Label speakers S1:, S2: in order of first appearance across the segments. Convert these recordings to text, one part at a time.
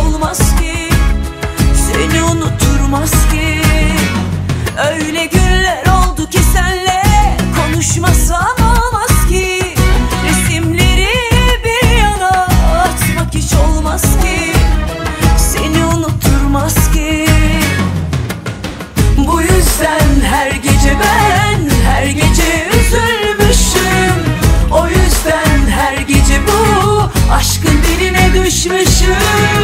S1: olmaz ki Seni unuturmaz ki. Öyle günler oldu ki senle konuşmasam olmaz ki. Resimleri bir yana atmak hiç olmaz ki. Seni unuturmaz ki. Bu yüzden her gece ben her gece üzülmüşüm. O yüzden her gece bu aşkın diline düşmüşüm.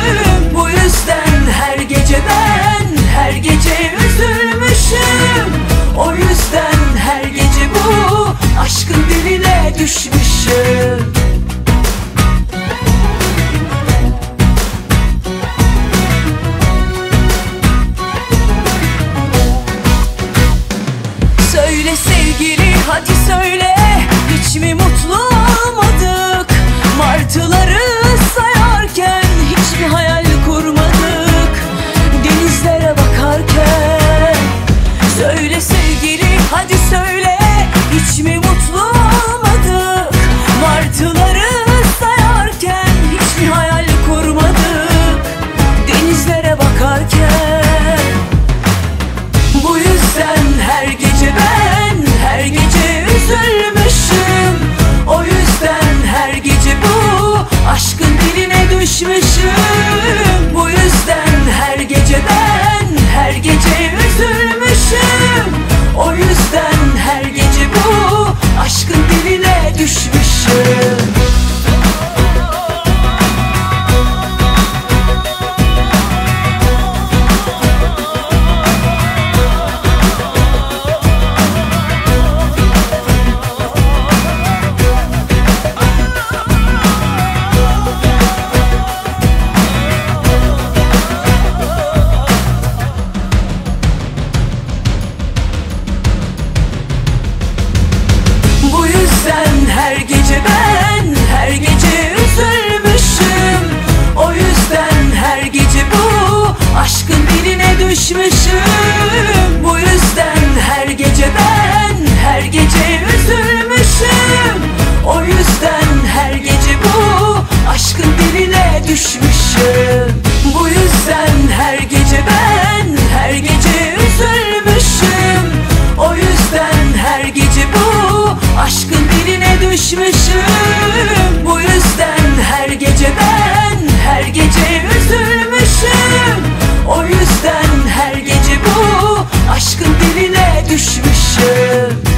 S1: geçmişim Düşmüşüm bu yüzden her gece ben Her gece üzülmüşüm. O yüzden her gece bu Aşkın diline düşmüşüm. Bu yüzden her gece ben Her gece üzülmüşüm. O yüzden her gece bu Aşkın diline düşmüşüm. Bu yüzden her gece ben Her gece head